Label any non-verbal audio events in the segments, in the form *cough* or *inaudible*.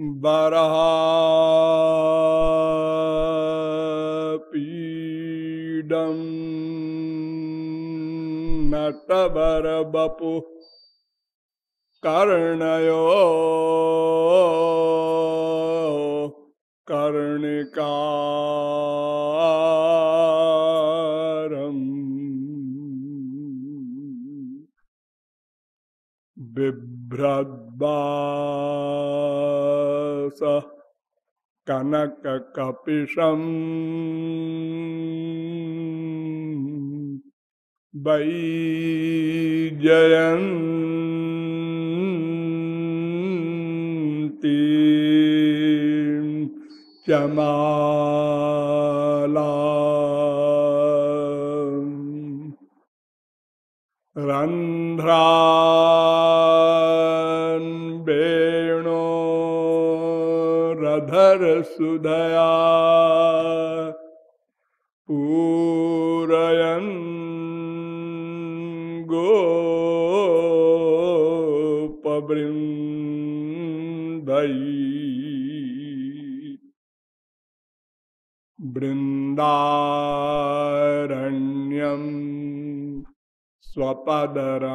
बरहापीडं नटवर बपु कर्णयो कर्णिकारम् बिभ्रद्वास कनककपिशम् वैजयन्ती चमाला। रन्ध्रान् रधर सुधया। पूरयन् गोपवृन्दै बृन्दारण्यम् स्वपदरमणम्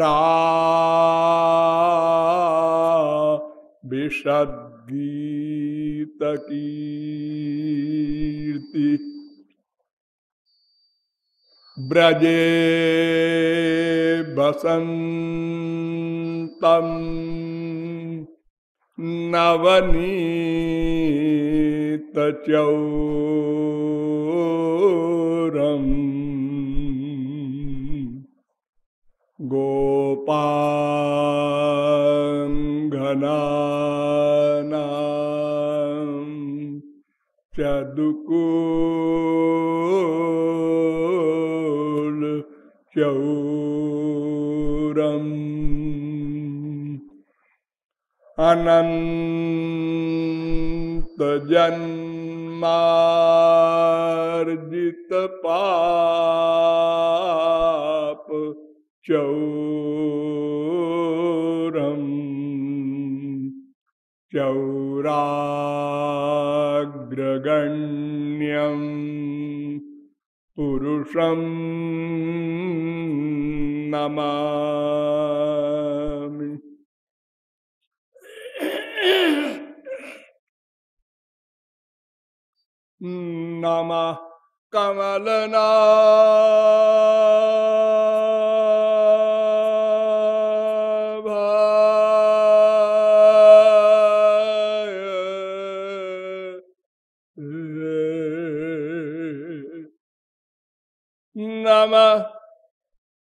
प्रा विषद्गीतकीर्ति ब्रजे बसन्तम् नवनीतचौरम्। गोपाङ्गनानाम् चदुकूल चौरम् पाप चौरम चौराग्रगण्यम पुरुषम नमामि। नमः कमलना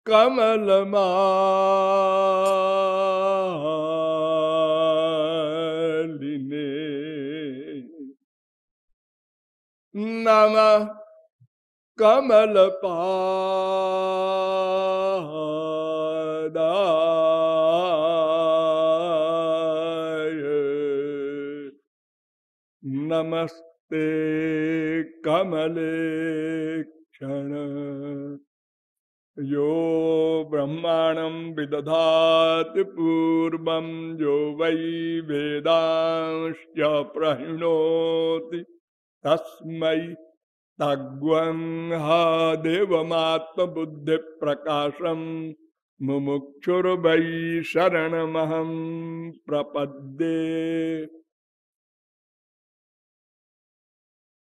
कमलमालिने कमल कमलपादाय नमस्ते कमले क्षण यो ब्रह्माणं विदधाति पूर्वं, यो वै वेदांश्च प्रहिणोति। तस्मै तग्वं हा देवमात्मबुद्धिप्रकाशं, मुमुक्षुर्वै शरणमहं प्रपद्ये।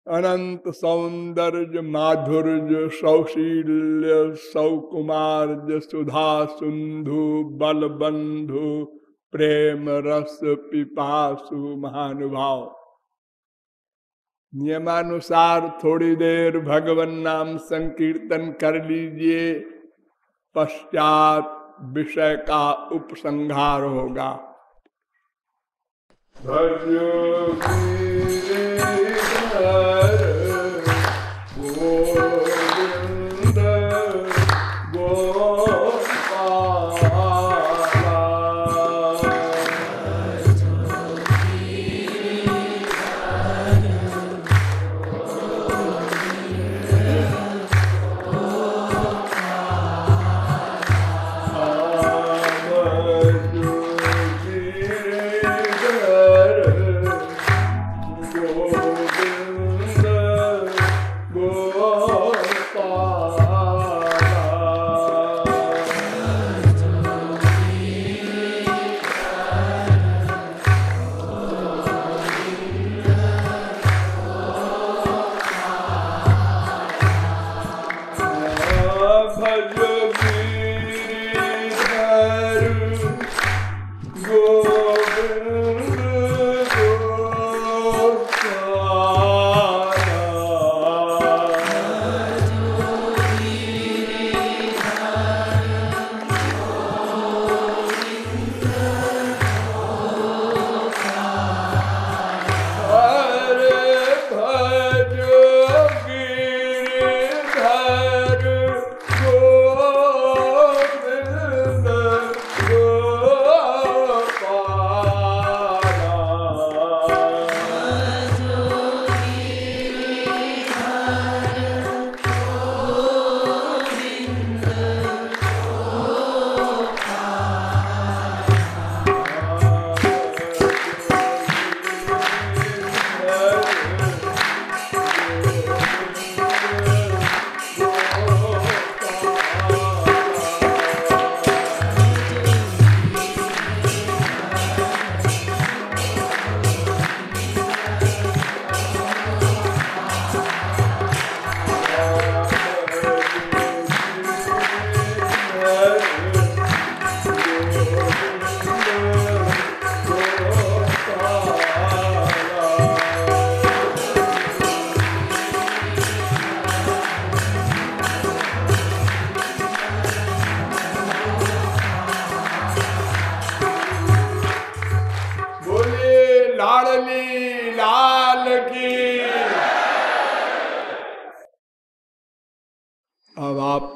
अनंत सौंदर्य माधुर्य सौशील्य सौकुमार्य सुधा सिंधु बलबंधु प्रेम रस पिपासु महानुभाव। नियमानुसार थोड़ी देर भगवान नाम संकीर्तन कर लीजिए, पश्चात विषय का उपसंहार होगा। भजो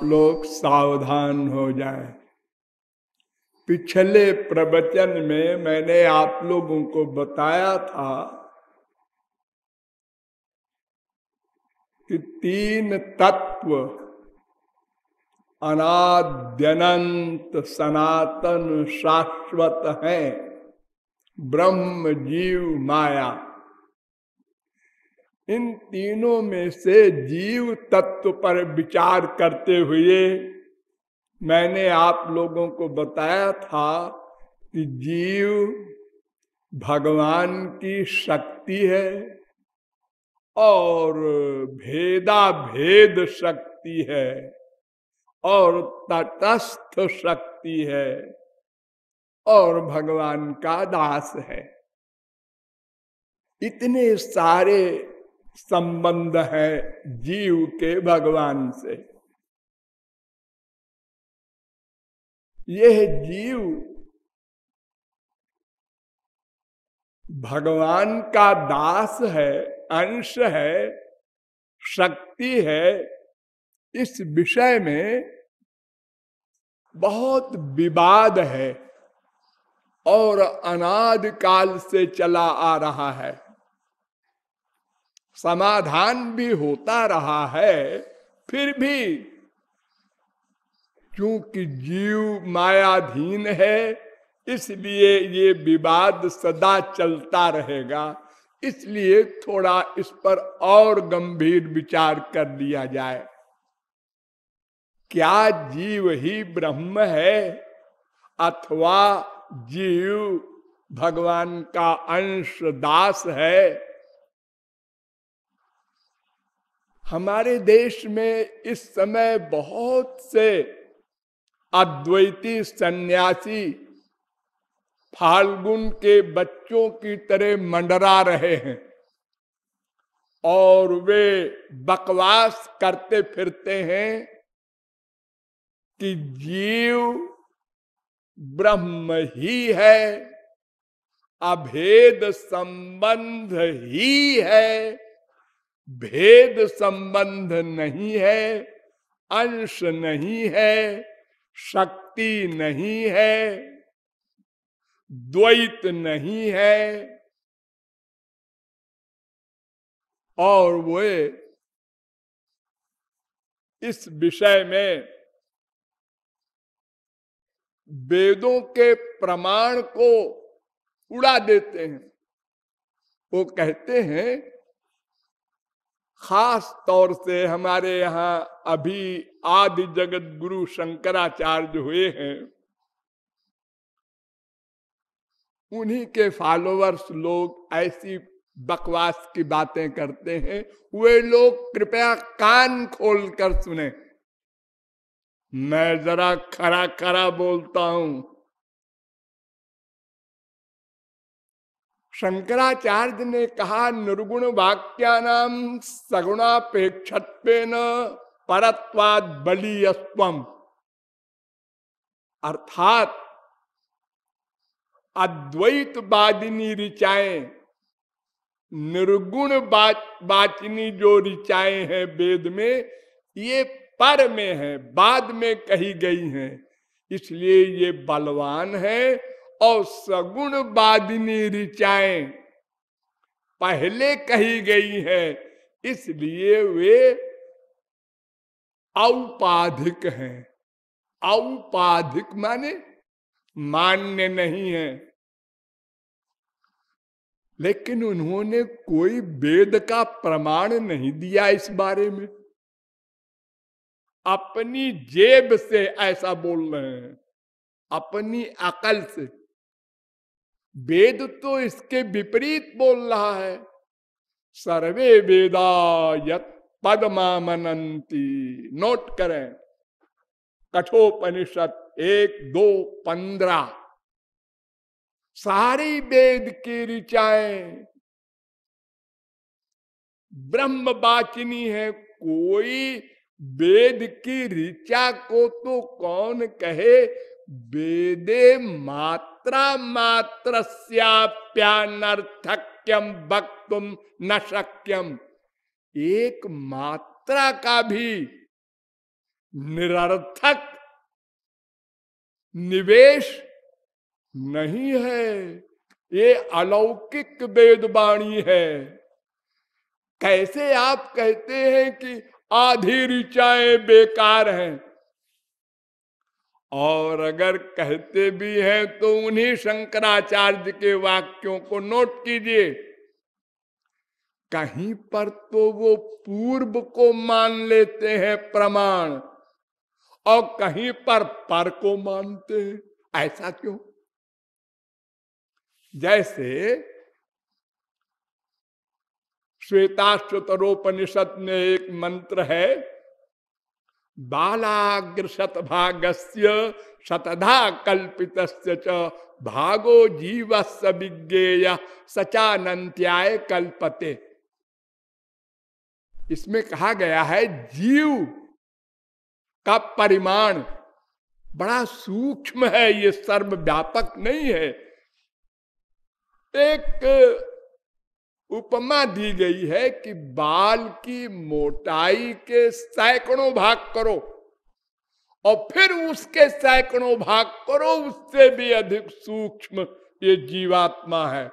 लोग सावधान हो जाएँ। पिछले प्रवचन में मैंने आप लोगों को बताया था कि तीन तत्व अनाद्यनंत सनातन शाश्वत हैं ब्रह्म जीव माया इन तीनों में से जीव तत्व पर विचार करते हुए मैंने आप लोगों को बताया था कि जीव भगवान की शक्ति है और भेदा भेद शक्ति है और तटस्थ शक्ति है और भगवान का दास है। इतने सारे संबंध है जीव के भगवान से। यह जीव भगवान का दास है, अंश है, शक्ति है, इस विषय में बहुत विवाद है और अनाद काल से चला आ रहा है। समाधान भी होता रहा है, फिर भी क्योंकि जीव मायाधीन है, इसलिए ये विवाद सदा चलता रहेगा। इसलिए थोड़ा इस पर और गंभीर विचार कर लिया जाए। क्या जीव ही ब्रह्म है अथवा जीव भगवान का अंश दास है? हमारे देश में इस समय बहुत से अद्वैती सन्यासी फाल्गुन के बच्चों की तरह मंडरा रहे हैं और वे बकवास करते फिरते हैं कि जीव ब्रह्म ही है, अभेद संबंध ही है। भेद संबंध नहीं है, अंश नहीं है, शक्ति नहीं है, द्वैत नहीं है। और वे इस विषय में वेदों के प्रमाण को उड़ा देते हैं। वो कहते हैं खास तौर से हमारे यहाँ अभी आदि जगत गुरु शंकराचार्य हुए हैं। उन्हीं के फॉलोअर्स लोग ऐसी बकवास की बातें करते हैं। वे लोग कृपया कान खोलकर सुने। मैं जरा खरा खरा बोलता हूँ। शंकराचार्य ने कहा, निर्गुण वाक्यानाम सगुणापेक्ष परत्वाद बलियस्वम अर्थात अद्वैत बादिनी ऋचाएँ, निर्गुण बाचिनी जो ऋचाएँ हैं वेद में, ये पर में है, बाद में कही गई हैं। इसलिए ये बलवान है और सगुण बादिनी ऋचाएँ पहले कही गई है, इसलिए वे औपाधिक हैं। औपाधिक माने मान्य नहीं है। लेकिन उन्होंने कोई वेद का प्रमाण नहीं दिया इस बारे में। अपनी जेब से ऐसा बोल रहे हैं, अपनी अकल से। वेद तो इसके विपरीत बोल रहा है। सर्वे वेदा यत नोट करें। कठोपनिषद एक, दो, पंद्रह। सारी वेद की ऋचाएँ ब्रह्म बाचिनी है। कोई वेद की ऋचा को तो कौन कहे? वेदे मात्रा मात्र प्यानर्थक्यम वक्तुम न शक्यम। एक मात्रा का भी निरर्थक निवेश नहीं है, ये अलौकिक वेदवाणी है। कैसे आप कहते हैं कि आधी ऋचाएँ बेकार हैं? और अगर कहते भी हैं तो उन्हीं शंकराचार्य के वाक्यों को नोट कीजिए। कहीं पर तो वो पूर्व को मान लेते हैं प्रमाण, और कहीं पर पर को मानते हैं। ऐसा क्यों? जैसे श्वेताश्वतरोपनिषद में एक मंत्र है बालाग्र शतभागस्य शतधा कल्पित भागो जीव विज्ञेय सचानंत्याय कल्पते। इसमें कहा गया है, जीव का परिमाण बड़ा सूक्ष्म है, ये सर्वव्यापक नहीं है। एक उपमा दी गई है कि बाल की मोटाई के सैकड़ों भाग करो और फिर उसके सैकड़ों भाग करो, उससे भी अधिक सूक्ष्म ये जीवात्मा है।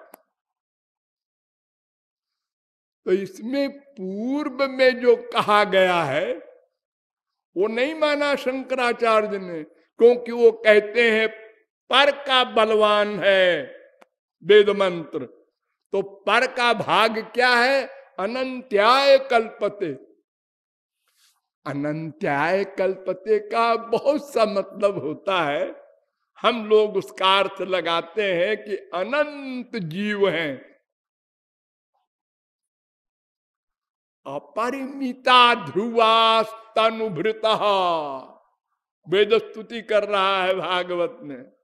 तो इसमें पूर्व में जो कहा गया है, वो नहीं माना शंकराचार्य ने, क्योंकि वो कहते हैं, पर का बलवान है वेद मंत्र तो पर का भाग क्या है? अनंत्याय कल्पते। अनंत्याय कल्पते का बहुत सा मतलब होता है, हम लोग उसका अर्थ लगाते हैं कि अनंत जीव हैं। अपरिमिता ध्रुवा तनुभृत वेद स्तुति कर रहा है भागवत में।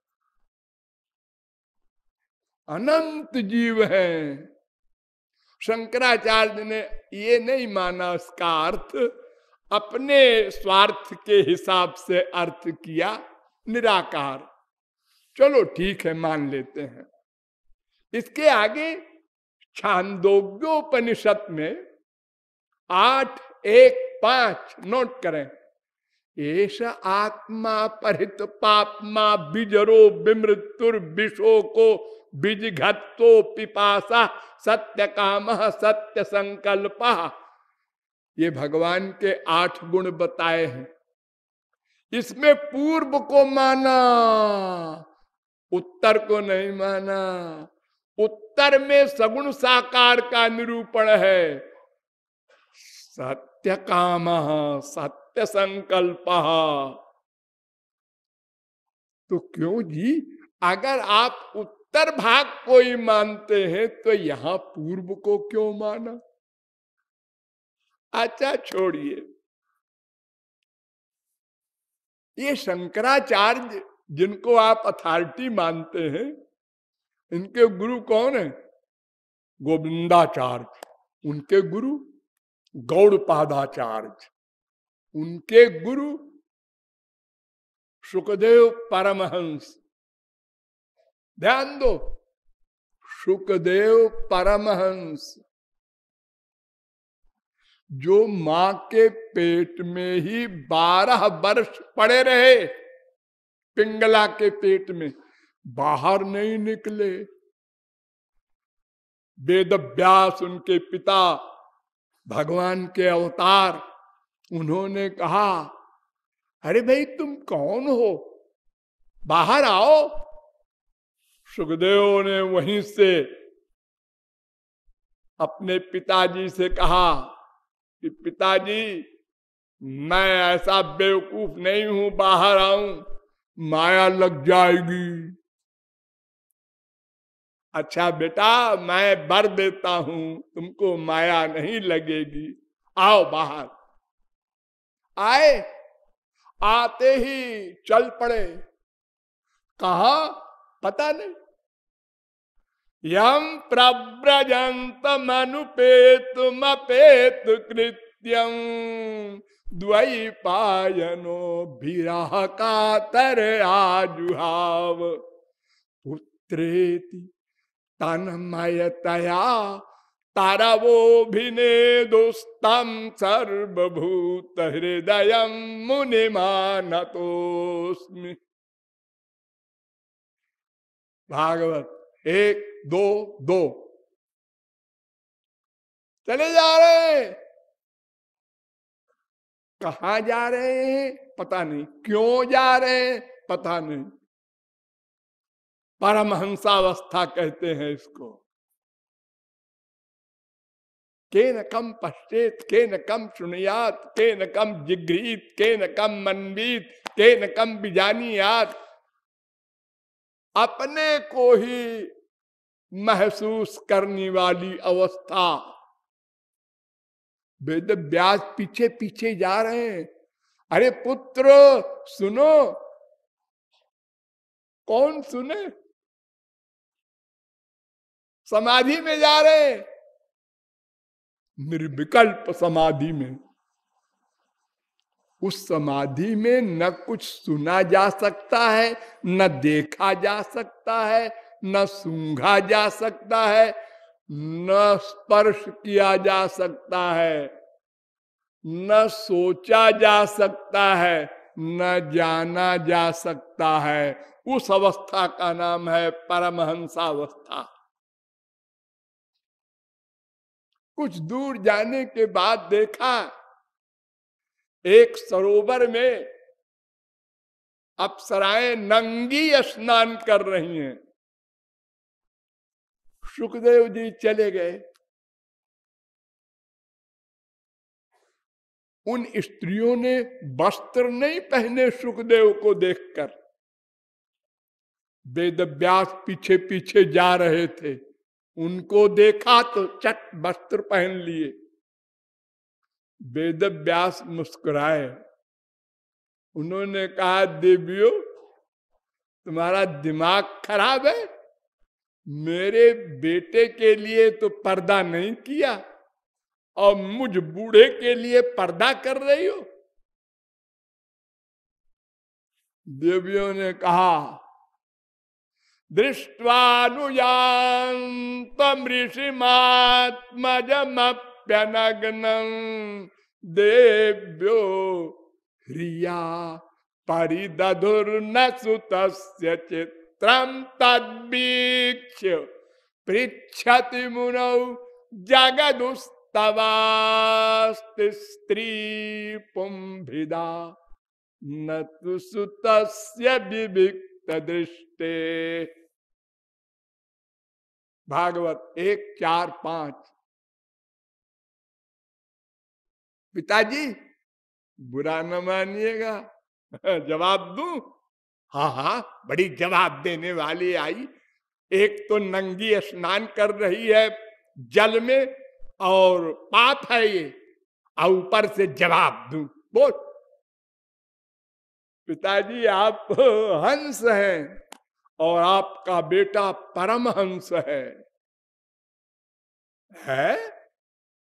अनंत जीव हैं। शंकराचार्य ने ये नहीं माना उसका अर्थ, अपने स्वार्थ के हिसाब से अर्थ किया निराकार। चलो ठीक है, मान लेते हैं। इसके आगे छांदोग्योपनिषद में आठ, एक, पाँच, नोट करें। एश आत्मा परित पापमा बिजरो विमृत्युर विषो को बीजघत्तो पिपासा सत्य काम सत्य संकल्प ये भगवान के आठ गुण बताए हैं। इसमें पूर्व को माना, उत्तर को नहीं माना। उत्तर में सगुण साकार का निरूपण है। सत्य काम सत्य संकल्प तो क्यों जी? अगर आप उत्तर भाग को ही मानते हैं तो यहाँ पूर्व को क्यों माना? अच्छा छोड़िए। ये शंकराचार्य जिनको आप अथॉरिटी मानते हैं, इनके गुरु कौन है? गोविंदाचार्य। उनके गुरु गौड़पादाचार्य। उनके गुरु सुखदेव परमहंस। ध्यान दो, सुखदेव परमहंस। जो माँ के पेट में ही बारह वर्ष पड़े रहे, पिंगला के पेट में, बाहर नहीं निकले। वेद व्यास उनके पिता, भगवान के अवतार उन्होंने कहा, अरे भाई, तुम कौन हो? बाहर आओ। सुखदेव ने वहीं से अपने पिताजी से कहा कि, पिताजी, मैं ऐसा बेवकूफ़ नहीं हूँ, बाहर आऊँ, माया लग जाएगी। अच्छा बेटा, मैं बर देता हूँ, तुमको माया नहीं लगेगी। आओ बाहर। आए, आते ही चल पड़े। कहा? पता नहीं। यम प्रव्रजंत मनुपेत मपेत कृत्यम द्वई पायनो विरह का तर आजुहाव। पुत्रेति तन्मयतया तारा वो भिने दोस्तम सर्वभूत हृदय मुनि मानतोस्मि भागवत, एक, दो दो। चले जा रहे हैं। कहा जा रहे हैं? पता नहीं। क्यों जा रहे हैं? पता नहीं। परमहंसावस्था कहते हैं इसको। के न कम पश्चेत के न कम सुनियात के न कम जिग्रीत के न कम मनवीत के न कम बिजानियात। अपने को ही महसूस करने वाली अवस्था। वेद व्यास पीछे पीछे जा रहे हैं। अरे पुत्र, सुनो। कौन सुने? समाधि में जा रहे हैं। निर्विकल्प समाधि में। उस समाधि में न कुछ सुना जा सकता है, न देखा जा सकता है, न सूंघा जा सकता है, न स्पर्श किया जा सकता है, न सोचा जा सकता है, न जाना जा सकता है। उस अवस्था का नाम है परमहंसावस्था। कुछ दूर जाने के बाद देखा, एक सरोवर में अप्सराएँ नंगी स्नान कर रही हैं। सुखदेव जी चले गए। उन स्त्रियों ने वस्त्र नहीं पहने सुखदेव को देखकर। वेद व्यास पीछे पीछे जा रहे थे। उनको देखा तो चट वस्त्र पहन लिए। वेद व्यास मुस्कुराए। उन्होंने कहा, देवियो, तुम्हारा दिमाग खराब है। मेरे बेटे के लिए तो पर्दा नहीं किया और मुझ बूढ़े के लिए पर्दा कर रही हो? देवियों ने कहा दृष्टवानुयान्तम ऋषिमात्मजमप्यनग्न देव्यो ह्रिया परिदधुर्न सुत चित्र तदीक्ष पृछति मुनौ जगदुस्तवास्त स्त्री पुंभिदा न तो सुत विविक्त दृष्टे भागवत एक, चार, पाँच। पिताजी, बुरा न मानिएगा। *laughs* जवाब दू? हाँ हाँ बड़ी जवाब देने वाली आई। एक तो नंगी स्नान कर रही है जल में और पाप है ये। और ऊपर से जवाब दू, बोल। पिताजी, आप हंस हैं। और आपका बेटा परम हंस है। है?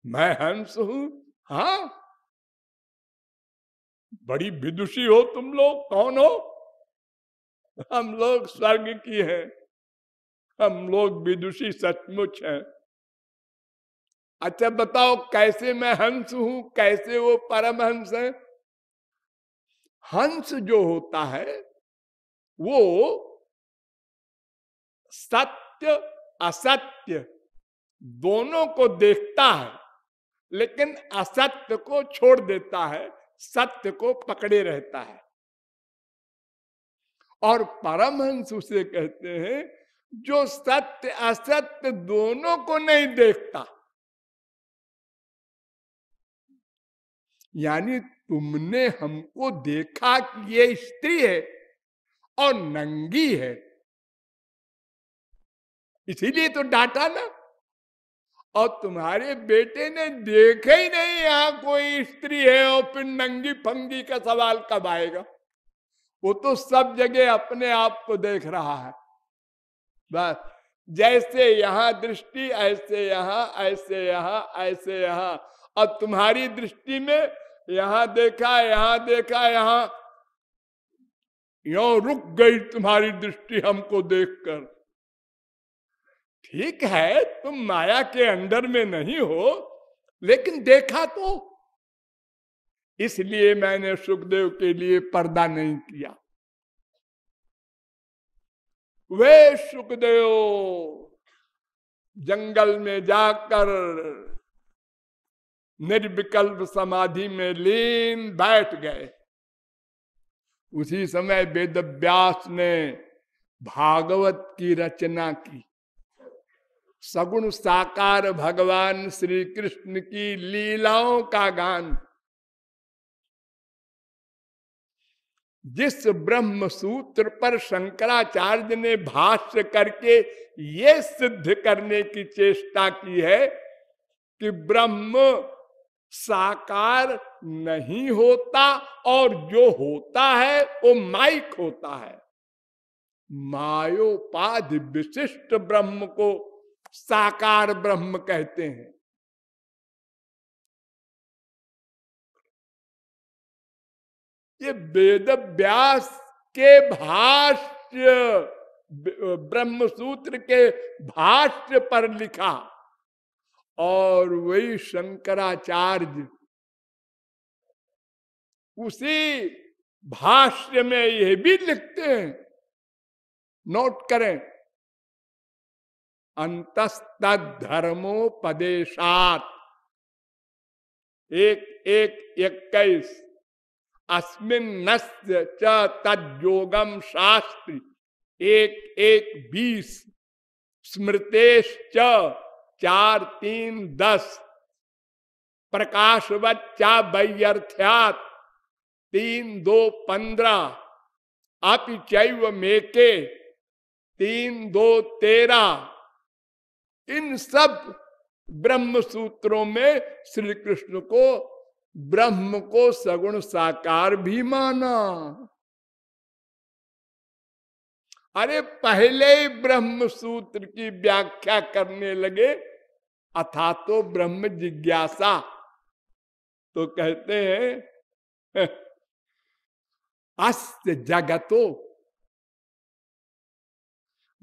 मैं हंस हूँ? हा। बड़ी विदुषी हो तुम लोग, कौन हो? हम लोग स्वर्ग की हैं। हम लोग विदुषी सचमुच हैं। अच्छा बताओ, कैसे मैं हंस हूँ? कैसे वो परम हंस है? हंस जो होता है, वो सत्य, असत्य दोनों को देखता है, लेकिन असत्य को छोड़ देता है, सत्य को पकड़े रहता है। और परमहंस उसे कहते हैं, जो सत्य, असत्य दोनों को नहीं देखता। यानी तुमने हमको देखा कि ये स्त्री है और नंगी है। इसीलिए तो डांटा ना। और तुम्हारे बेटे ने देखे ही नहीं यहाँ कोई स्त्री है और फिर नंगी फंगी का सवाल कब आएगा? वो तो सब जगह अपने आप को देख रहा है। बस, जैसे यहाँ दृष्टि, ऐसे यहाँ ऐसे यहाँ ऐसे यहाँ। और तुम्हारी दृष्टि में यहाँ देखा यहाँ देखा, यहाँ। यो रुक गई तुम्हारी दृष्टि हमको देखकर। ठीक है, तुम माया के अंडर में नहीं हो, लेकिन देखा तो। इसलिए मैंने सुखदेव के लिए पर्दा नहीं किया। वे सुखदेव, जंगल में जाकर निर्विकल्प समाधि में लीन बैठ गए। उसी समय वेद व्यास ने भागवत की रचना की। सगुण साकार भगवान श्री कृष्ण की लीलाओं का गान। जिस ब्रह्म सूत्र पर शंकराचार्य ने भाष्य करके ये सिद्ध करने की चेष्टा की है कि ब्रह्म साकार नहीं होता और जो होता है वो माइक होता है। मायोपाधि विशिष्ट ब्रह्म को साकार ब्रह्म कहते हैं। ये वेद व्यास के भाष्य ब्रह्म सूत्र के भाष्य पर लिखा। और वही शंकराचार्य उसी भाष्य में यह भी लिखते हैं। नोट करें। अंतस्त धर्मोपदेशात एक एक इक्कीस अस्मिन तद्योगम शास्त्र एक एक, बीस। स्मृतेश चार, तीन, दस। प्रकाशवच्चा व्यर्थ्यात तीन, दो पंद्रह अपिचैव मेके तीन, दो, तेरह। इन सब ब्रह्म सूत्रों में श्री कृष्ण को, ब्रह्म को सगुण साकार भी माना। अरे पहले ही ब्रह्म सूत्र की व्याख्या करने लगे, अथा तो ब्रह्म जिज्ञासा। तो कहते हैं *laughs* अस्त जगतो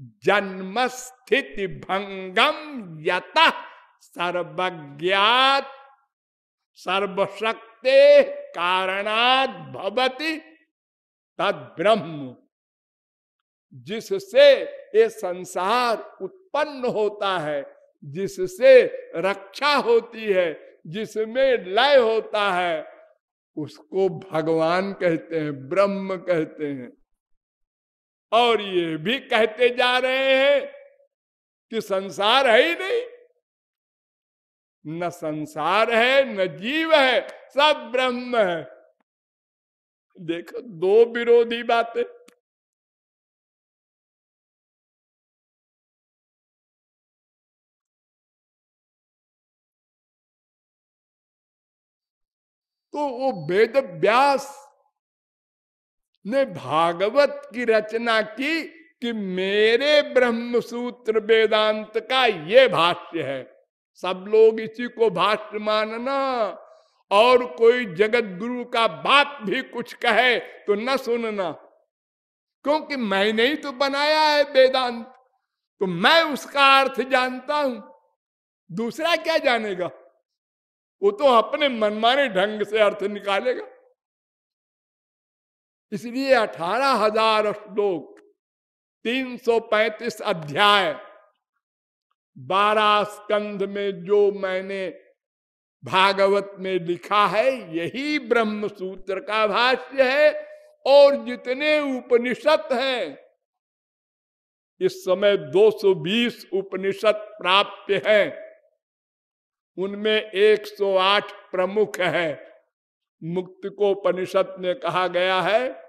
जन्म स्थिति भंगम यत सर्वज्ञात सर्वशक्ति कारणात भवती तद ब्रह्म जिससे ये संसार उत्पन्न होता है, जिससे रक्षा होती है, जिसमें लय होता है, उसको भगवान कहते हैं, ब्रह्म कहते हैं। और ये भी कहते जा रहे हैं कि संसार है ही नहीं। न संसार है, न जीव है, सब ब्रह्म है। देखो, दो विरोधी बातें। तो वो वेद व्यास ने भागवत की रचना की कि मेरे ब्रह्म सूत्र वेदांत का ये भाष्य है। सब लोग इसी को भाष्य मानना और कोई जगत गुरु का बात भी कुछ कहे तो न सुनना। क्योंकि मैंने ही तो बनाया है वेदांत तो मैं उसका अर्थ जानता हूँ। दूसरा क्या जानेगा? वो तो अपने मनमाने ढंग से अर्थ निकालेगा। इसलिए अठारह हज़ार श्लोक तीन सौ पैंतीस अध्याय बारह स्कंध में जो मैंने भागवत में लिखा है, यही ब्रह्म सूत्र का भाष्य है और जितने उपनिषद हैं, इस समय 220 उपनिषद प्राप्त हैं। उनमें 108 प्रमुख है। मुक्ति को उपनिषद में कहा गया है,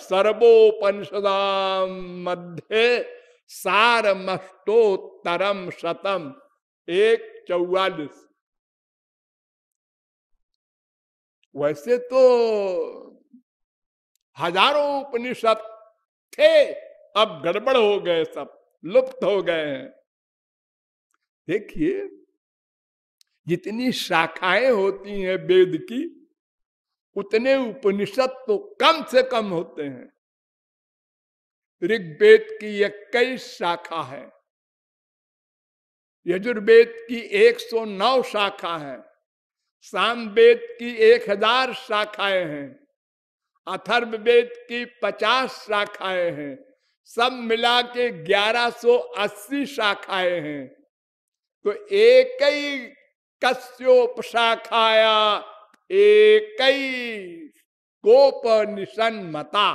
सर्वोपनिषदा मध्य सारमष्टोत्तरम शतम एक चौवालीस। वैसे तो हज़ारों उपनिषद थे, अब गड़बड़ हो गए सब, लुप्त हो गए हैं। देखिए जितनी शाखाएँ होती हैं वेद की, उतने उपनिषद तो कम से कम होते हैं। ऋग्वेद की इक्कीस शाखा है। यजुर्वेद की 109 शाखा है। सामवेद की 1000 शाखाएँ हैं। अथर्ववेद की 50 शाखाएँ हैं। सब मिला के 1180 शाखाएँ हैं। तो एक ही कश्योप शाखाया एक कोपनिशन मता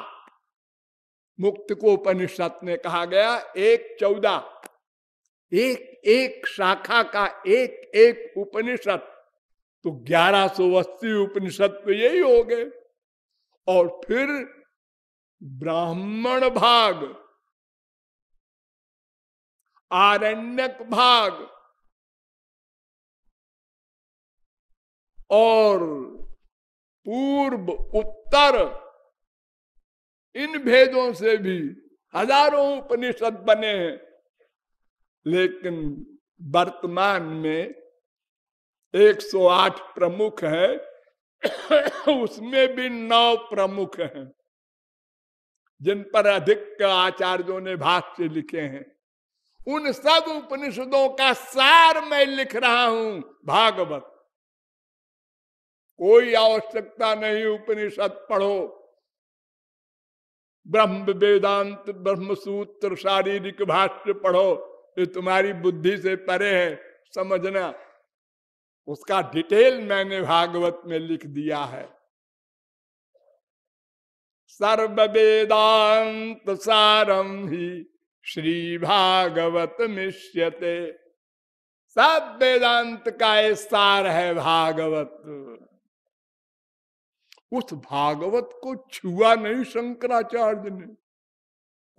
मुक्त को उपनिषद में कहा गया, एक चौदह। एक एक शाखा का एक एक उपनिषद तो ग्यारह सौ अस्सी उपनिषद तो यही हो गए। और फिर ब्राह्मण भाग, आरण्यक भाग। और पूर्व उत्तर। इन भेदों से भी हज़ारों उपनिषद बने हैं। लेकिन वर्तमान में 108 प्रमुख है। उसमें भी नौ प्रमुख हैं। जिन पर अधिक आचार्यों ने भाष्य लिखे हैं। उन सब उपनिषदों का सार मैं लिख रहा हूँ, भागवत। कोई आवश्यकता नहीं, उपनिषद पढ़ो। ब्रह्म वेदांत, ब्रह्म सूत्र, शारीरिक भाष्य पढ़ो, ये तुम्हारी बुद्धि से परे है, समझना। उसका डिटेल मैंने भागवत में लिख दिया है। सर्व वेदांत सारम ही श्री भागवत मिश्यते सब वेदांत का सार है भागवत। उस भागवत को छुआ नहीं शंकराचार्य ने।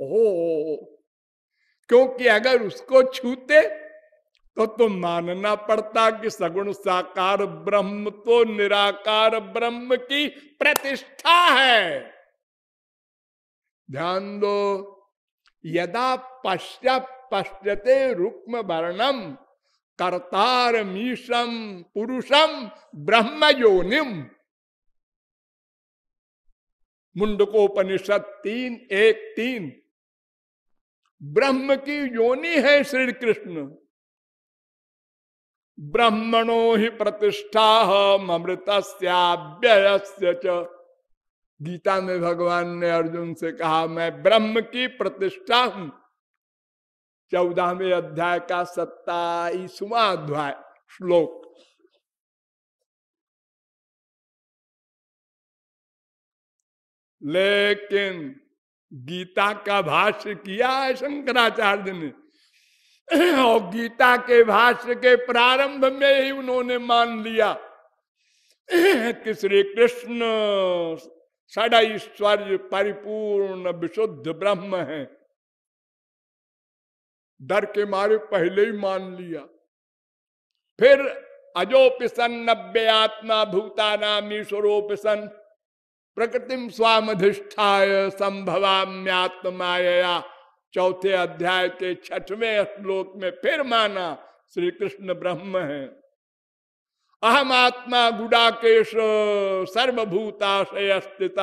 ओ क्योंकि अगर उसको छूते तो तो मानना पड़ता कि सगुण साकार ब्रह्म तो निराकार ब्रह्म की प्रतिष्ठा है। ध्यान दो, यदा पश्चात पश्यते रुक्म वर्णम कर्तार मीशम पुरुषम ब्रह्म योनिम मुंडकोपनिषद तीन, एक, तीन। ब्रह्म की योनि है श्री कृष्ण ब्रह्मणो ही प्रतिष्ठा अमृत गीता में भगवान ने अर्जुन से कहा, मैं ब्रह्म की प्रतिष्ठा हूँ। चौदहवें अध्याय का सत्ताईसवा अध्याय, श्लोक। लेकिन गीता का भाष्य किया है शंकराचार्य ने। और गीता के भाष्य के प्रारंभ में ही उन्होंने मान लिया कि श्री कृष्ण सड़ा ईश्वर्य परिपूर्ण विशुद्ध ब्रह्म है। डर के मारे पहले ही मान लिया। फिर अजोपिसन नब्बे आत्मा भूता नाम ईश्वरोपिसन प्रकृतिम स्वामधिष्ठाय संभवाम्यात्माया चौथे अध्याय के छठवें श्लोक में फिर माना श्री कृष्ण ब्रह्म है। अहम आत्मा गुडाकेश सर्वभूताशय स्थित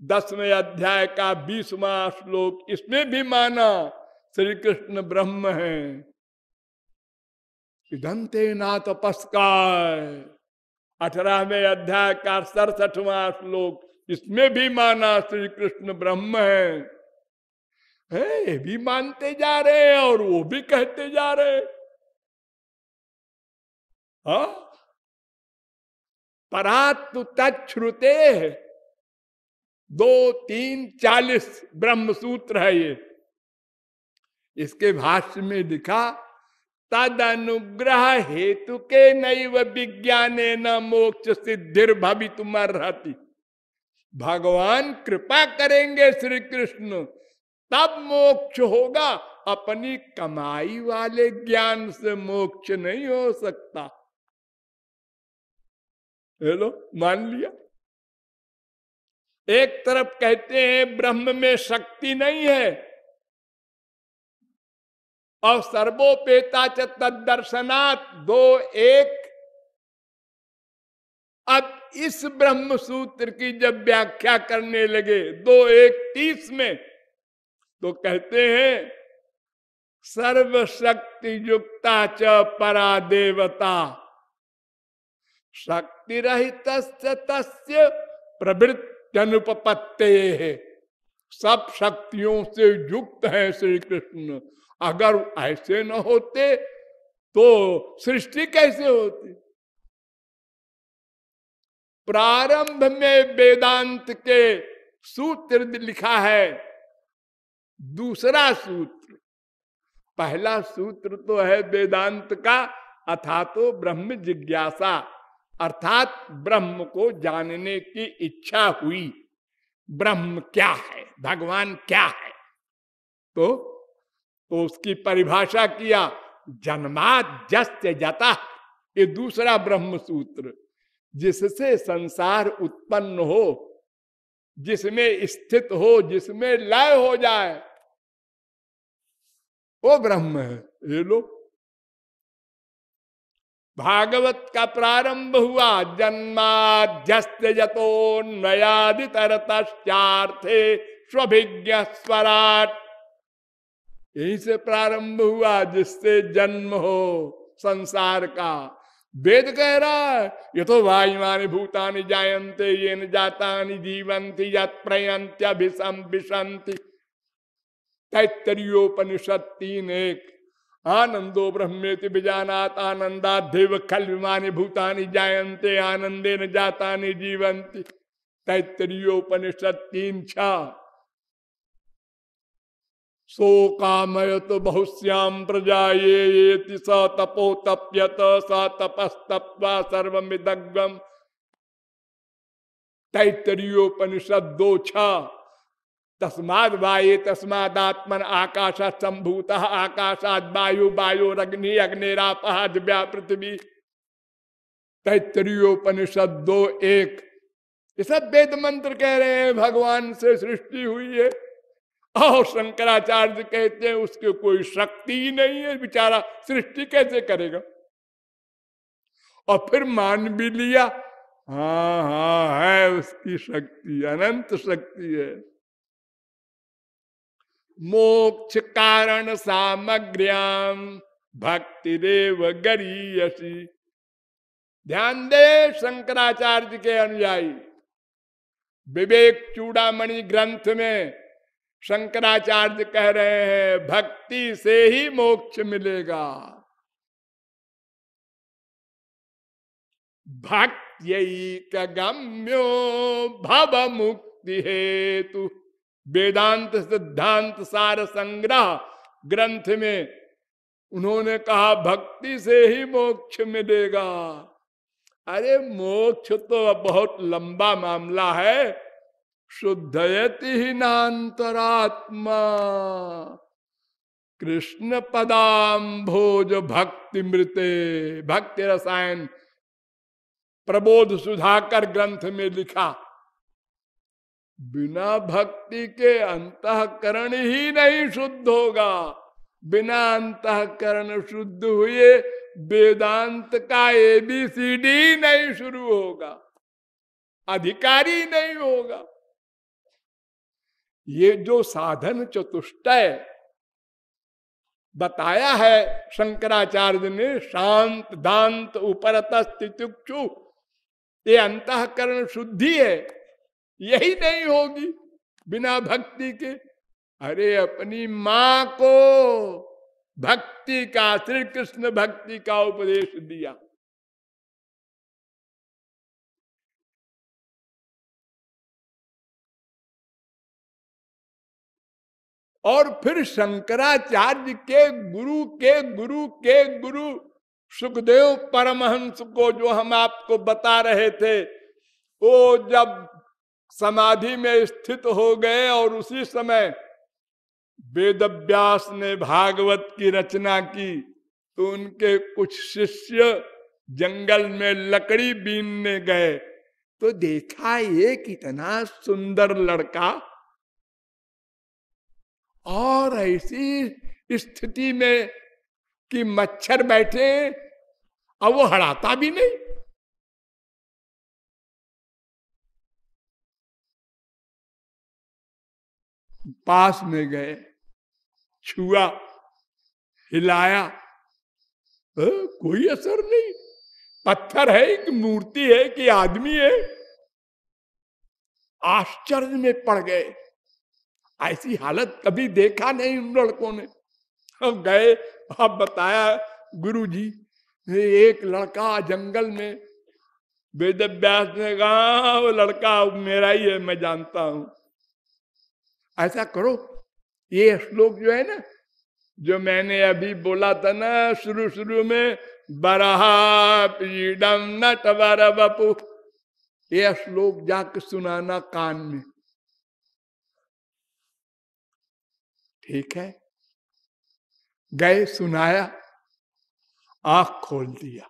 दसवें अध्याय का बीसवा श्लोक, इसमें भी माना श्री कृष्ण ब्रह्म है। दंते ना तपस्कार अठारहवें अध्याय का सड़सठवा श्लोक, इसमें भी माना श्री कृष्ण ब्रह्म है। है भी मानते जा रहे हैं और वो भी कहते जा रहे हा? परातु तछ्रुते दो, तीन, चालीस ब्रह्म सूत्र है ये। इसके भाष्य में लिखा तद अनुग्रह हेतु के नैव विज्ञान न मोक्ष सिद्धिर भवितुमर रहती भगवान कृपा करेंगे श्री कृष्ण तब मोक्ष होगा, अपनी कमाई वाले ज्ञान से मोक्ष नहीं हो सकता। हेलो, मान लिया? एक तरफ़ कहते हैं ब्रह्म में शक्ति नहीं है और सर्वोपेता च तदर्शनात् दो एक। अब इस ब्रह्म सूत्र की जब व्याख्या करने लगे, दो एक तीस में तो कहते हैं सर्वशक्ति युक्ता च परा देवता शक्ति रहित तस्य प्रवृत्ति अनुपत्ते है सब शक्तियों से युक्त है श्री कृष्ण अगर ऐसे न होते तो सृष्टि कैसे होती? प्रारंभ में वेदांत के सूत्र लिखा है, दूसरा सूत्र। पहला सूत्र तो है वेदांत का अथा तो ब्रह्म जिज्ञासा। अर्थात ब्रह्म को जानने की इच्छा हुई। ब्रह्म क्या है? भगवान क्या है? तो तो उसकी परिभाषा किया जन्मात जस्त जाता, ये दूसरा ब्रह्म सूत्र जिससे संसार उत्पन्न हो, जिसमें स्थित हो, जिसमें लय हो जाए। वो ब्रह्म है, ये लो भागवत का प्रारंभ हुआ। जन्माध्यस्त जतो नयादितरतार्थे स्वभिज्ञ स्वराट यही से प्रारंभ हुआ जिससे जन्म हो संसार का। वेद कह रहा है, ये तो वायुमानी भूतानि जायन्ते, ये न जाता जीवंती यत प्रयंत्यभिषम विशंति तैतरीयोपनिषद तीन एक आनंदो ब्रह्मेति बिजानात आनंदाध्यव खल विमानी भूतानि जायन्ते आनंदे न जाता जीवंती तैतरीयोपनिषद तीन छ सो कामयत बहुश्याम प्रजा ये स तपो तप्यत, स तपस्तप्वा सर्वमिदग्गम तैतरीयोपनिषद दो छ तस्माद वाये तस्मादात्मन आकाश संभूत आकाशाद वायु वायु अग्नि अग्निरापह दिव्या पृथ्वी। तैतरीयोपनिषद दो एक। ये सब वेद मंत्र कह रहे हैं, भगवान से सृष्टि हुई है। और शंकराचार्य कहते हैं, उसके कोई शक्ति ही नहीं है, बेचारा सृष्टि कैसे करेगा? और फिर मान भी लिया हाँ हाँ है उसकी शक्ति, अनंत शक्ति है। मोक्ष कारण सामग्र्याम भक्ति देव गरीयसी। ध्यान दे शंकराचार्य के अनुयायी। विवेक चूड़ामणि ग्रंथ में शंकराचार्य कह रहे हैं, भक्ति से ही मोक्ष मिलेगा। भक्त गम्यो भव मुक्ति हेतु। वेदांत सिद्धांत सार संग्रह ग्रंथ में उन्होंने कहा, भक्ति से ही मोक्ष मिलेगा। अरे, मोक्ष तो बहुत लंबा मामला है। शुद्धयति ही नातरात्मा कृष्ण पदाम भोज भक्ति मृते। भक्ति रसायन प्रबोध सुधाकर ग्रंथ में लिखा। बिना भक्ति के अंतकरण ही नहीं शुद्ध होगा। बिना अंतकरण शुद्ध हुए वेदांत का एबीसीडी नहीं शुरू होगा। अधिकारी नहीं होगा। ये जो साधन चतुष्टय बताया है शंकराचार्य ने, शांत दांत उपरत स्थितुक्षु ये अंतकरण शुद्धि है। यही नहीं होगी बिना भक्ति के। अरे, अपनी माँ को भक्ति का श्री कृष्ण भक्ति का उपदेश दिया। और फिर शंकराचार्य के गुरु के गुरु के गुरु सुखदेव परमहंस को जो हम आपको बता रहे थे, वो जब समाधि में स्थित हो गए और उसी समय वेद व्यास ने भागवत की रचना की तो उनके कुछ शिष्य जंगल में लकड़ी बीनने गए। तो देखा ये कितना सुंदर लड़का। और ऐसी स्थिति में कि मच्छर बैठे, अब वो हड़ाता भी नहीं। पास में गए छुआ हिलाया आ, कोई असर नहीं। पत्थर है कि मूर्ति है कि आदमी है। आश्चर्य में पड़ गए। ऐसी हालत कभी देखा नहीं उन लड़कों ने। हम गए अब बताया गुरु जी एक लड़का जंगल में वेद ने कहा वो लड़का मेरा ही है मैं जानता हूँ। ऐसा करो, ये श्लोक जो है ना, जो मैंने अभी बोला था ना शुरू शुरू में, बरहा पीडम न तबर बपू ये श्लोक जाके सुनाना कान में। ठीक है? गए, सुनाया, आँख खोल दिया।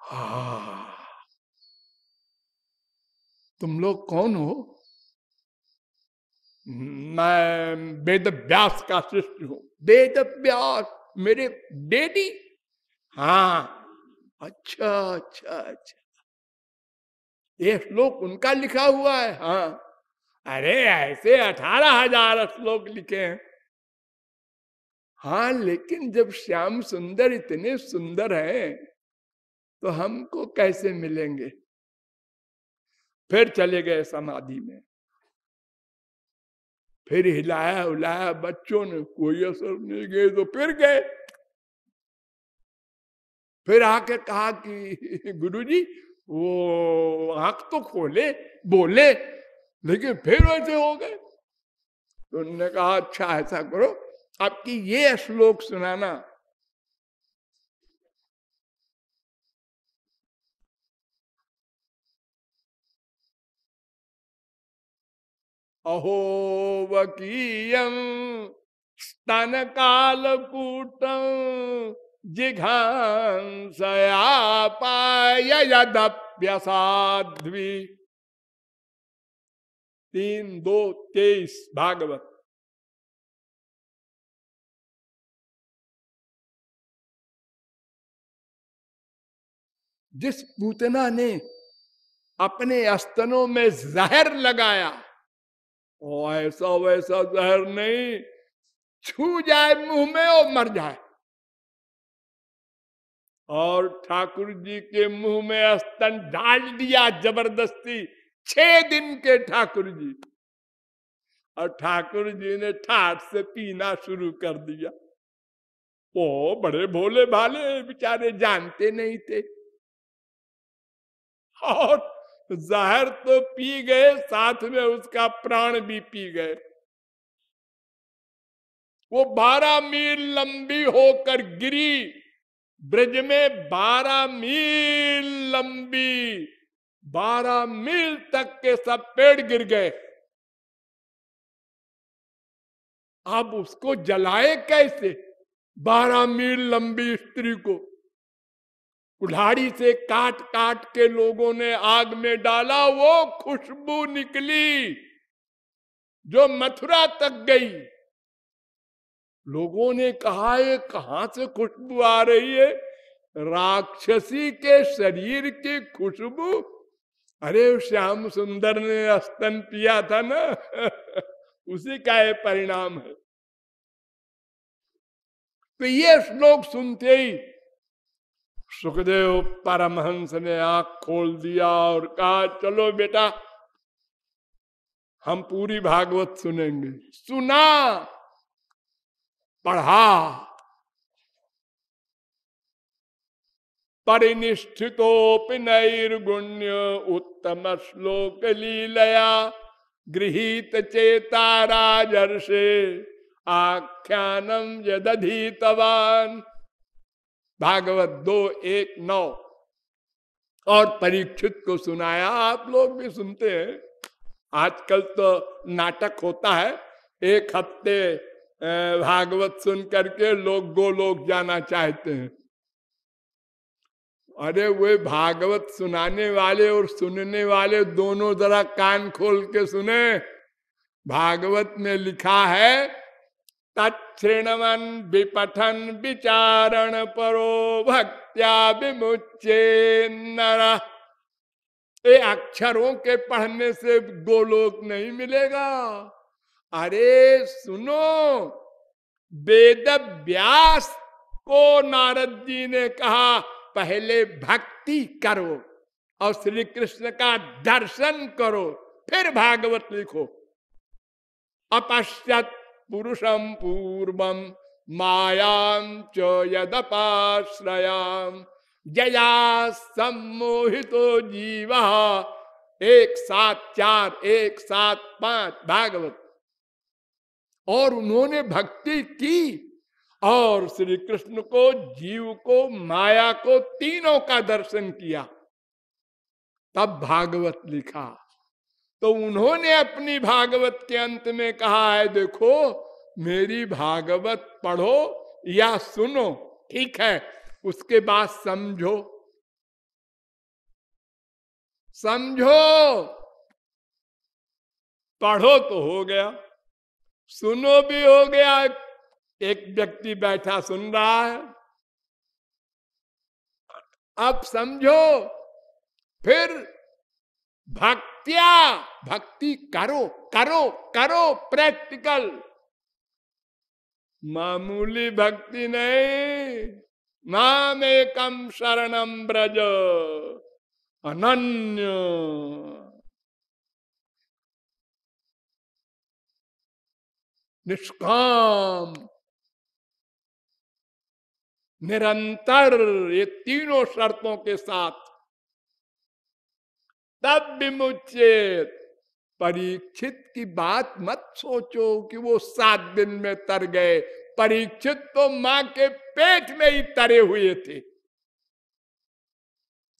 हा। तुम लोग कौन हो? मैं वेद व्यास का शिष्य हूँ। वेद व्यास मेरे डेडी हाँ। अच्छा अच्छा अच्छा। ये श्लोक उनका लिखा हुआ है? हाँ। अरे, ऐसे अठारह हज़ार श्लोक लिखे हैं। हाँ लेकिन जब श्याम सुंदर इतने सुंदर हैं तो हमको कैसे मिलेंगे? फिर चले गए समाधि में। फिर हिलाया उलाया बच्चों ने कोई असर नहीं गए तो फिर गए। फिर आके कहा कि, *laughs* गुरुजी, वो आँख तो खोले, बोले, लेकिन फिर वैसे हो गए। तो उन्होंने कहा अच्छा ऐसा करो, आपकी ये श्लोक सुनाना अहो वकीयम स्तन कालकूटम जिघांसया पाय यदप्यसाध्वी तीन, दो, तेईस, भागवत। जिस पूतना ने अपने स्तनों में जहर लगाया ओ ऐसा वैसा जहर नहीं, छू जाए मुँह में और मर जाए। और ठाकुर जी के मुँह में स्तन डाल दिया ज़बरदस्ती, छह दिन के ठाकुर जी। और ठाकुर जी ने ठाट से पीना शुरू कर दिया। ओ, बड़े भोले भाले बेचारे जानते नहीं थे। और जहर तो पी गए, साथ में उसका प्राण भी पी गए। वो बारह मील लंबी होकर गिरी, ब्रज में बारह मील लंबी, बारह मील तक के सब पेड़ गिर गए। अब उसको जलाए कैसे? बारह मील लंबी स्त्री को। कुल्हाड़ी से काट काट के लोगों ने आग में डाला, वो खुशबू निकली, जो मथुरा तक गई। लोगों ने कहा, ये कहाँ से खुशबू आ रही है? राक्षसी के शरीर की खुशबू? अरे, श्याम सुंदर ने स्तन पिया था ना, *laughs* उसी का ये परिणाम है। तो ये श्लोक सुनते ही सुखदेव परमहंस ने आँख खोल दिया और कहा, चलो बेटा, हम पूरी भागवत सुनेंगे। सुना, पढ़ा परिनिष्ठितोपि नैर्गुण्य उत्तम श्लोक लीलया, गृहित चेता राजर्षे आख्यानम यदधीतवान। भागवत दो एक नौ। और परीक्षित को सुनाया, आप लोग भी सुनते हैं। आजकल तो नाटक होता है। एक हफ़्ते भागवत सुन करके लोग गो लोग जाना चाहते हैं। अरे, वे भागवत सुनाने वाले और सुनने वाले दोनों जरा कान खोल के सुने। भागवत में लिखा है तत्णवन विपठन विचारण परो भक्त्या विमुचे नर। ये अक्षरों के पढ़ने से गोलोक नहीं मिलेगा। अरे, सुनो वेद व्यास को नारद जी ने कहा, पहले भक्ति करो और श्री कृष्ण का दर्शन करो, फिर भागवत लिखो। अपश्यत पुरुषम पूर्वम मायाम च यदपाश्रयाम। जया सम्मोहितो जीवा। एक सात चार, एक सात पाँच, भागवत। और उन्होंने भक्ति की और श्री कृष्ण को, जीव को, माया को तीनों का दर्शन किया। तब भागवत लिखा। तो उन्होंने अपनी भागवत के अंत में कहा है देखो, मेरी भागवत पढ़ो या सुनो। ठीक है, उसके बाद समझो। समझो। पढ़ो तो हो गया, सुनो भी हो गया, एक व्यक्ति बैठा सुन रहा है। अब समझो, फिर भक्तिया, भक्ति करो करो करो प्रैक्टिकल मामूली भक्ति नहीं नाम एकम शरणम ब्रज अनन्य। निष्काम। निरंतर ये तीनों शर्तों के साथ तब विमुचित परीक्षित की बात मत सोचो कि वो सात दिन में तर गए। परीक्षित तो माँ के पेट में ही तरे हुए थे।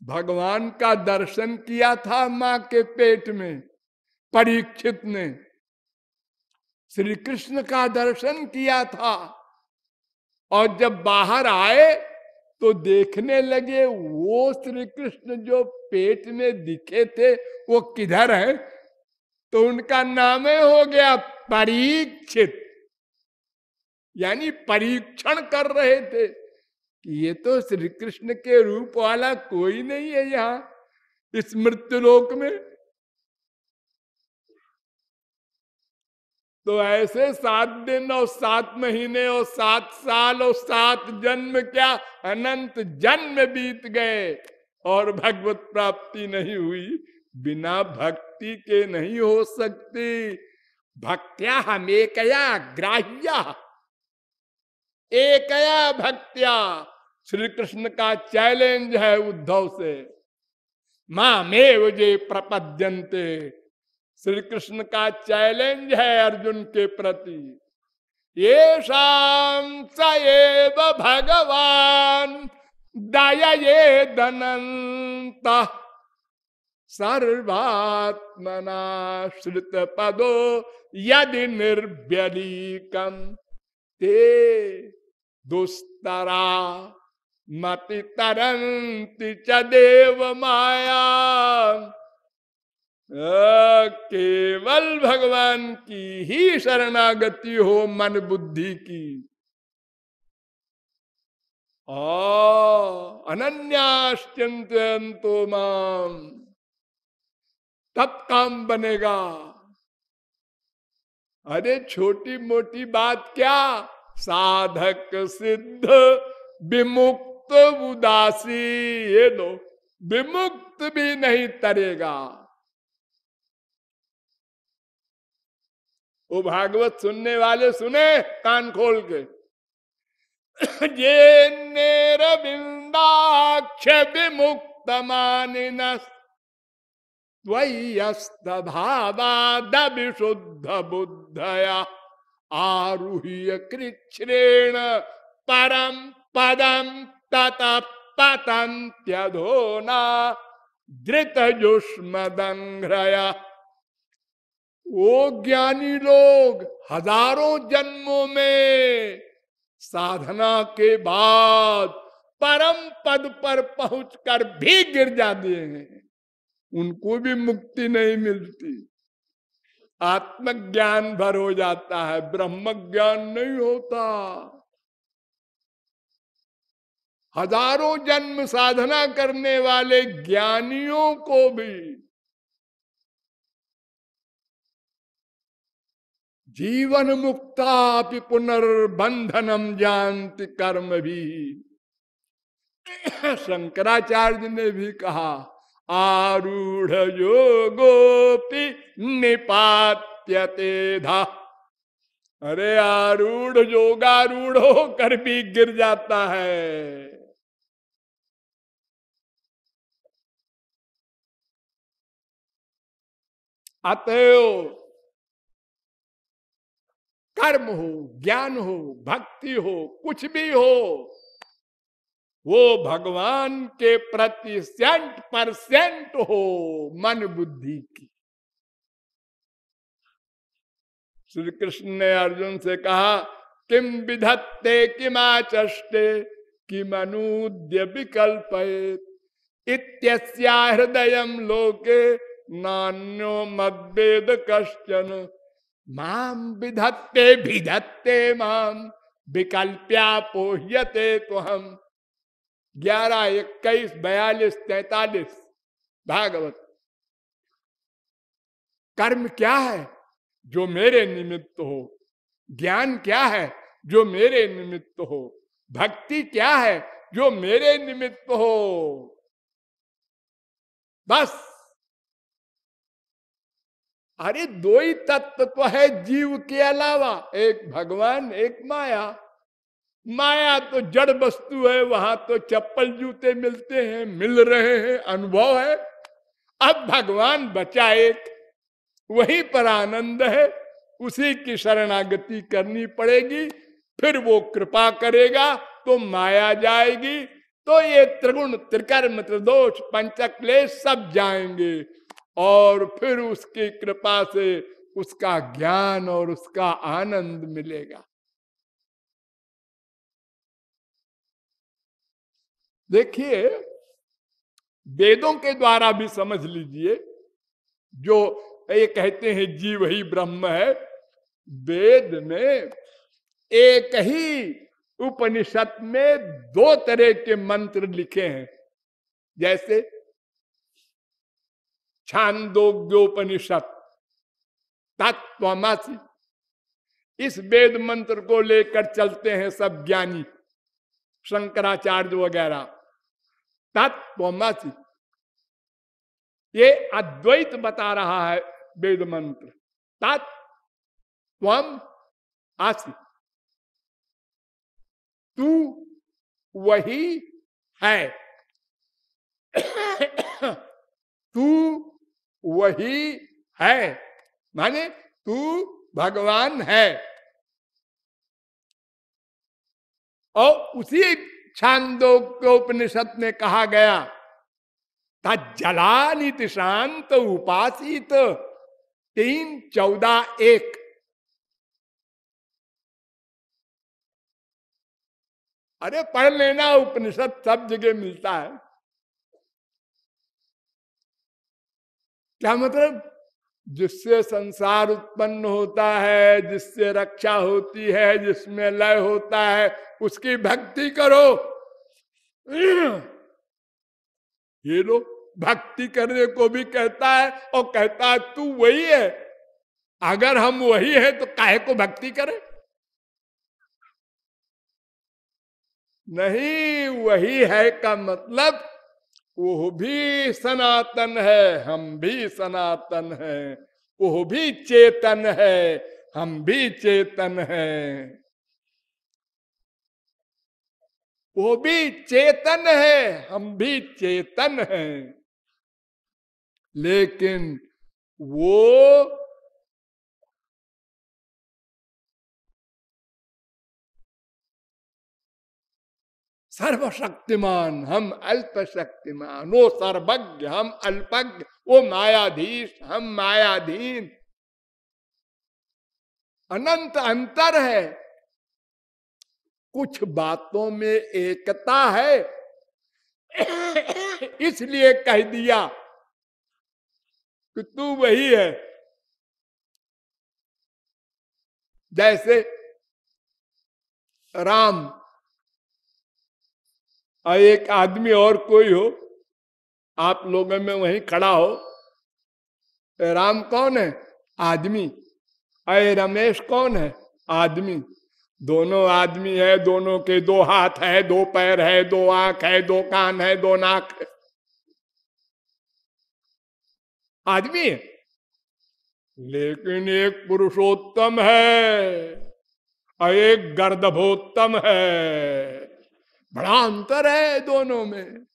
भगवान का दर्शन किया था माँ के पेट में, परीक्षित ने। श्री कृष्ण का दर्शन किया था और जब बाहर आए तो देखने लगे वो श्री कृष्ण जो पेट में दिखे थे, वो किधर है? तो उनका नाम हो गया परीक्षित। यानी परीक्षण कर रहे थे कि ये तो श्री कृष्ण के रूप वाला कोई नहीं है यहाँ। इस मृत्यु लोक में तो ऐसे सात दिन और सात महीने और सात साल और सात जन्म क्या अनंत जन्म बीत गए और भगवत प्राप्ति नहीं हुई। बिना भक्ति के नहीं हो सकती। भक्त्या हम एकया ग्राह्या। एकया भक्त्या। श्री कृष्ण का चैलेंज है उद्धव से। माँ में जे प्रपद्यंते श्री कृष्ण का चैलेंज है अर्जुन के प्रति। ये शाम सएव भगवान दये दनंत सर्वात्मना श्रुत पदो यदि निर्व्यलीकम। ते दुस्तरा मति तरंति च देव माया केवल भगवान की ही शरणागति हो मन बुद्धि की। अनन्याश्चंतो माम तब काम बनेगा। अरे छोटी मोटी बात क्या? साधक सिद्ध, विमुक्त, उदासी, ये दो विमुक्त भी नहीं तरेगा। वो भागवत सुनने वाले सुने कान खोल के। *coughs* ये नेरविंदाक्ष विमुक्त मानिन द्वयस्त भावाद विशुद्ध बुद्धया आरूह्य कृच्छ्रेण परम पदम तत पतंत्यधोना धृत जुष्म वो ज्ञानी लोग हज़ारों जन्मों में साधना के बाद परम पद पर पहुंचकर भी गिर जाते हैं। उनको भी मुक्ति नहीं मिलती। आत्मज्ञान भर हो जाता है ब्रह्म ज्ञान नहीं होता। हज़ारों जन्म साधना करने वाले ज्ञानियों को भी जीवन मुक्ता पुनर्बंधनम जानती कर्म भी शंकराचार्य ने भी कहा आरूढ़ योगोपि निपात्यते धा। अरे आरूढ़ योगारूढ़ होकर भी गिर जाता है। अतएव कर्म हो, ज्ञान हो, भक्ति हो, कुछ भी हो, वो भगवान के प्रति सेंट परसेंट हो मन बुद्धि की। श्री कृष्ण ने अर्जुन से कहा किम विधत्ते किमाचष्टे किमनूद्य विकल्प इत्या हृदय लोके नान्यो मद्वेद कश्चन। माम विधत्ते विधत्ते माम विकल्प्या पोह्यते तो हम ग्यारह, इक्कीस, बयालीस, तैतालीस, भागवत। कर्म क्या है जो मेरे निमित्त हो? ज्ञान क्या है जो मेरे निमित्त हो? भक्ति क्या है जो मेरे निमित्त हो? बस। अरे दो ही तत्व तो है जीव के अलावा, एक भगवान, एक माया। माया तो जड़ वस्तु है, वहाँ तो चप्पल जूते मिलते हैं, मिल रहे हैं, अनुभव है। अब भगवान बचा एक, वहीं पर आनंद है, उसी की शरणागति करनी पड़ेगी, फिर वो कृपा करेगा तो माया जाएगी तो ये त्रिगुण, त्रिकर्म, त्रिदोष, पंचक्लेश सब जाएँगे। और फिर उसकी कृपा से उसका ज्ञान और उसका आनंद मिलेगा। देखिए, वेदों के द्वारा भी समझ लीजिए, जो ये कहते हैं जीव ही ब्रह्म है, वेद में एक ही उपनिषद में दो तरह के मंत्र लिखे हैं। जैसे छांदोग्योपनिषद। तत्वमासी इस वेद मंत्र को लेकर चलते हैं सब ज्ञानी, शंकराचार्य वगैरह। तत्वमासी ये अद्वैत बता रहा है वेद मंत्र। तत्व आसी तू वही है। *coughs* तू वही है। माने तू भगवान है। और उसी छांदो के उपनिषद में कहा गया जलानित शांत उपासित, तीन चौदह एक। अरे पढ़ लेना, उपनिषद सब जगह मिलता है। क्या मतलब? जिससे संसार उत्पन्न होता है, जिससे रक्षा होती है, जिसमें लय होता है, उसकी भक्ति करो। *clears throat* ये लोग भक्ति करने को भी कहता है और कहता है, तू वही है। अगर हम वही है तो काहे को भक्ति करें? नहीं, वही है का मतलब वो भी सनातन है, हम भी सनातन है। वो भी चेतन है, हम भी चेतन है। वो भी चेतन है, हम भी चेतन है। लेकिन वो सर्वशक्तिमान, हम अल्प शक्तिमान वो सर्वज्ञ, हम अल्पज्ञ। वो मायाधीश, हम मायाधीन। अनंत अंतर है। कुछ बातों में एकता है। इसलिए कह दिया कि तू वही है। जैसे राम और एक आदमी और कोई हो, आप लोगों में वहीं खड़ा हो राम कौन है? आदमी। अय रमेश कौन है? आदमी। दोनों आदमी है, दोनों के दो हाथ है, दो पैर है, दो आँख है, दो कान है, दो नाक है। आदमी है। लेकिन एक पुरुषोत्तम है और एक गर्दभोत्तम है। बड़ा अंतर है दोनों में।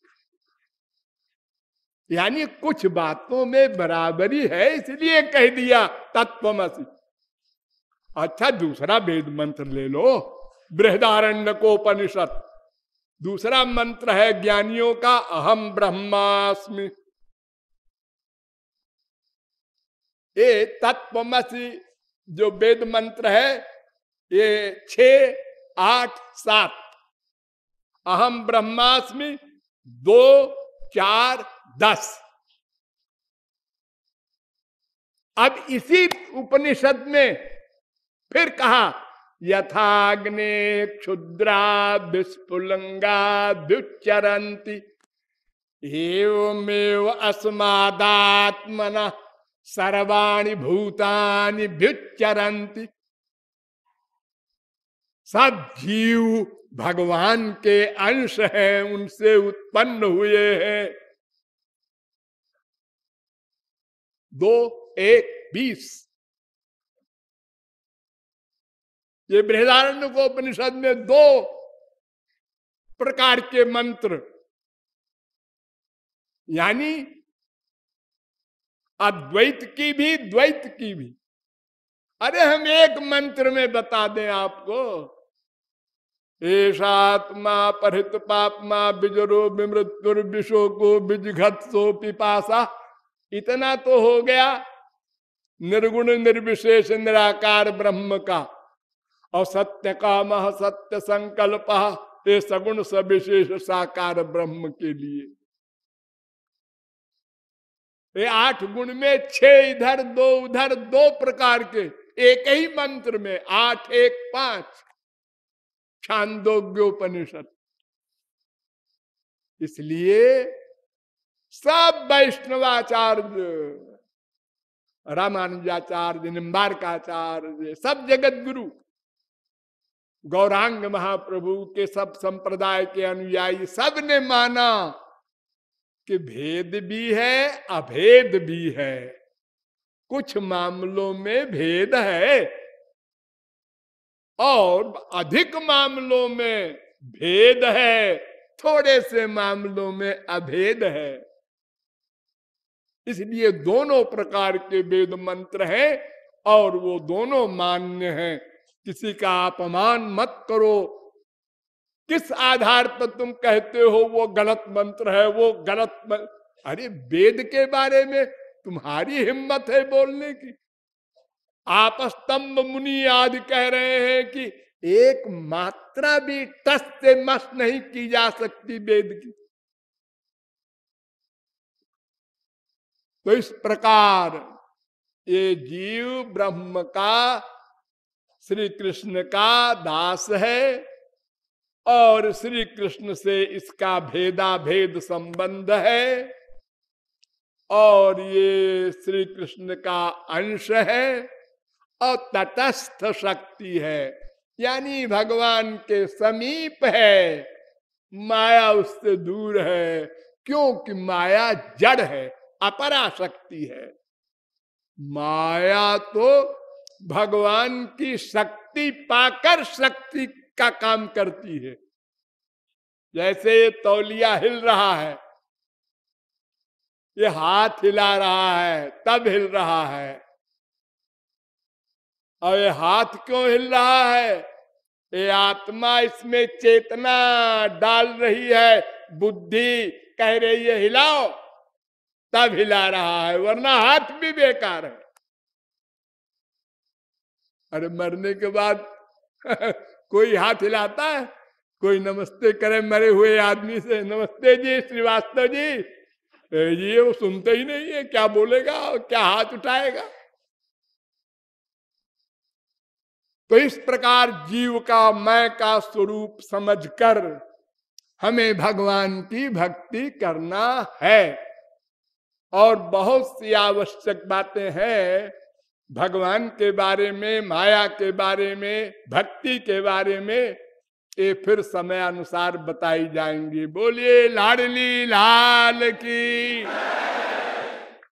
यानी कुछ बातों में बराबरी है, इसलिए कह दिया तत्वमसी। अच्छा दूसरा वेद मंत्र ले लो बृहदारण्य को उपनिषद दूसरा मंत्र है ज्ञानियों का अहम ब्रह्मास्मि। ये तत्वमसी जो वेद मंत्र है, ये छ, आठ, सात। अहम ब्रह्मास्मि, दो, चार, दस। अब इसी उपनिषद में फिर कहा, यथाग्ने क्षुद्रा विस्फुलंगा दुचरंती एवमेव अस्मादात्मना सर्वाणी भूतानि व्युच्चरंती सब जीव भगवान के अंश हैं, उनसे उत्पन्न हुए हैं। दो, एक, बीस। ये बृहदारण्य को उपनिषद में दो प्रकार के मंत्र। यानी अद्वैत की भी, द्वैत की भी। अरे हम एक मंत्र में बता दें आपको। ऐसात्मा परित पापमा बिजरो विमृत्युर विशोको बिजघत सो पिपासा। इतना तो हो गया निर्गुण, निर्विशेष, निराकार ब्रह्म का। और सत्य काम, सत्य संकल्प, ये सगुण, सविशेष, साकार ब्रह्म के लिए। ये आठ गुण में छह इधर, दो उधर, दो प्रकार के, एक ही मंत्र में, आठ, एक, पाँच। छांदोग्योपनिषद। इसलिए सब वैष्णवाचार्य, रामानुजाचार्य, निम्बारकाचार्य, सब जगत गुरु गौरांग महाप्रभु के सब संप्रदाय के अनुयायी सबने माना कि भेद भी है, अभेद भी है। कुछ मामलों में भेद है। और अधिक मामलों में भेद है, थोड़े से मामलों में अभेद है। इसलिए दोनों प्रकार के वेद मंत्र हैं और वो दोनों मान्य हैं। किसी का अपमान मत करो। किस आधार पर तुम कहते हो वो गलत मंत्र है, वो गलत मंत्र अरे वेद के बारे में तुम्हारी हिम्मत है बोलने की। आप स्तंभ मुनि आदि कह रहे हैं कि एक मात्रा भी टस से मस नहीं की जा सकती वेद की। तो इस प्रकार ये जीव ब्रह्म का, श्री कृष्ण का दास है और श्री कृष्ण से इसका भेदा भेद संबंध है और ये श्री कृष्ण का अंश है। और तटस्थ शक्ति है, यानी भगवान के समीप है। माया उससे दूर है, क्योंकि माया जड़ है अपरा शक्ति है। माया तो भगवान की शक्ति पाकर शक्ति का काम करती है। जैसे ये तौलिया हिल रहा है, ये हाथ हिला रहा है, तब हिल रहा है। और ये हाथ क्यों हिल रहा है? ये आत्मा इसमें चेतना डाल रही है, बुद्धि कह रही है, हिलाओ। तब हिला रहा है, वरना हाथ भी बेकार है। अरे मरने के बाद *laughs* कोई हाथ हिलाता है? कोई नमस्ते करे मरे हुए आदमी से, नमस्ते जी, श्रीवास्तव जी। ये वो सुनते ही नहीं है, क्या बोलेगा क्या हाथ उठाएगा? तो इस प्रकार जीव का, मैं का स्वरूप समझकर हमें भगवान की भक्ति करना है। और बहुत सी आवश्यक बातें हैं भगवान के बारे में, माया के बारे में, भक्ति के बारे में। ये फिर समय अनुसार बताई जाएँगी। बोलिए, लाडली लाल की।